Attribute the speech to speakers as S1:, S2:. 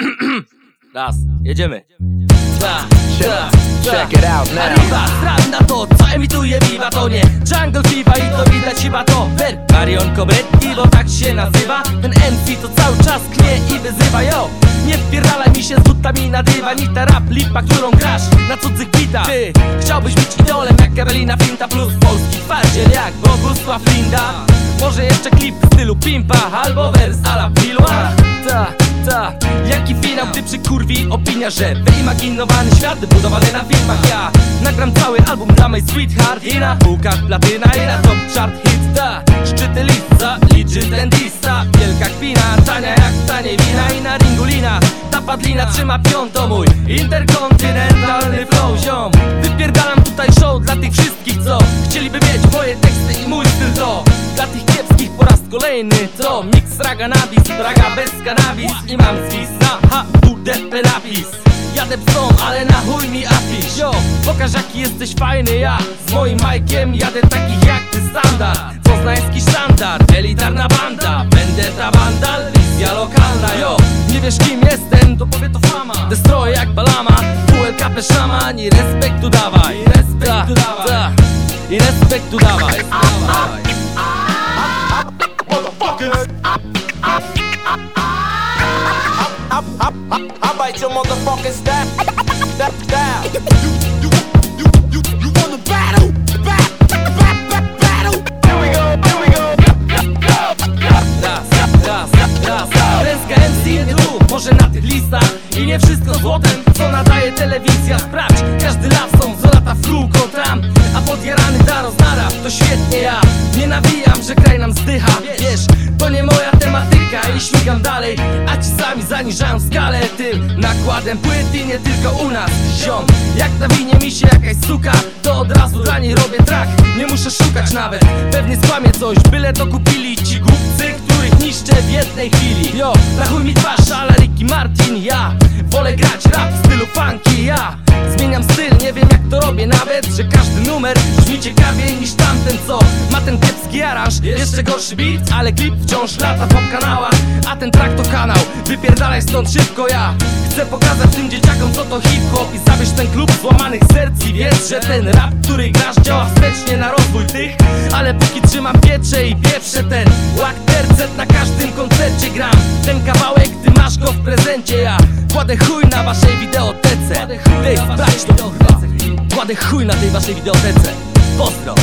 S1: Raz, jedziemy. Ta, ta,
S2: Check it out now.
S1: Arriba, strat na to, co emituje Viva To nie. Jungle Fever i to widać chyba to. Ver, Marion Cobretti, bo tak się nazywa. Ten MC to cały czas knie i wyzywa Yo, nie wpierdalaj mi się z butami na dywan I ta rap lipa, którą grasz na cudzych bitach Ty, chciałbyś być idolem jak Karolina Finta Plus polski twardziel jak Bogusław Linda. Może jeszcze klip w stylu Pimpa Albo wers a la Pilła Ta, ta, jaki finał, gdy przykurwi opinia, że wyimaginowany świat budowany na filmach. Ja nagram cały album dla mej sweetheart I na półkach platyna i na top chart hit Ta, szczyty lista, liczy ten dista. Wielka kpina, tania jak taniej wina I na ringu lina, ta padlina trzyma piąto mój Interkontynentalny flow, ziom kolejny to Mix raga nabis, raga bez cannabis I mam zwis na HWDP napis Jadę psom, ale na chuj mi afisz. Yo, pokaż jaki jesteś fajny ja Z moim majkiem jadę takich jak ty standard. Poznański sztandar, elitarna banda Będę ta vandal, wizja lokalna. Yo, nie wiesz kim jestem, to powie to fama. Destroy jak balama, WLKP szaman I respektu dawaj, respektu dawaj. I respektu dawaj, dawaj.
S2: Bite your motherfucking style. Style. style.
S3: You, you, you, you wanna battle? Bat, bat, bat, battle? Here we go, here we go.
S1: Raz, raz, raz Klęska MC tu, może na tych listach I nie wszystko złotem, co nadaje telewizja Sprawdź, każdy law są, co lata w kółko I śmigam dalej, a ci sami zaniżają skalę Tym nakładem płyt i nie tylko u nas. Ziom, jak nawinie mi się jakaś suka To od razu dla niej robię track Nie muszę szukać nawet, pewnie skłamię coś Byle to kupili ci w jednej chwili. Yo, na chuj mi twarz, ale Ricky Martin Ja. Wolę grać rap w stylu funky Ja. Zmieniam styl, nie wiem jak to robię nawet Że każdy numer brzmi ciekawiej niż tamten co Ma ten kiepski aranż, jeszcze gorszy beat Ale klip wciąż lata po kanałach A ten track to kanał, wypierdalaj stąd szybko ja. Chcę pokazać tym dzieciakom co to hip-hop I zawieź ten klub złamanych serc. I wiedz, że ten rap, który grasz działa wstecznie na rozwój tych. Ale póki trzymam piecze i pieprzę ten łak tercet na gram Ten kawałek, ty masz go w prezencie. Ja kładę chuj na waszej wideotece. Ty sprawdź to kurwa. Kładę chuj na tej waszej wideotece. Pozdro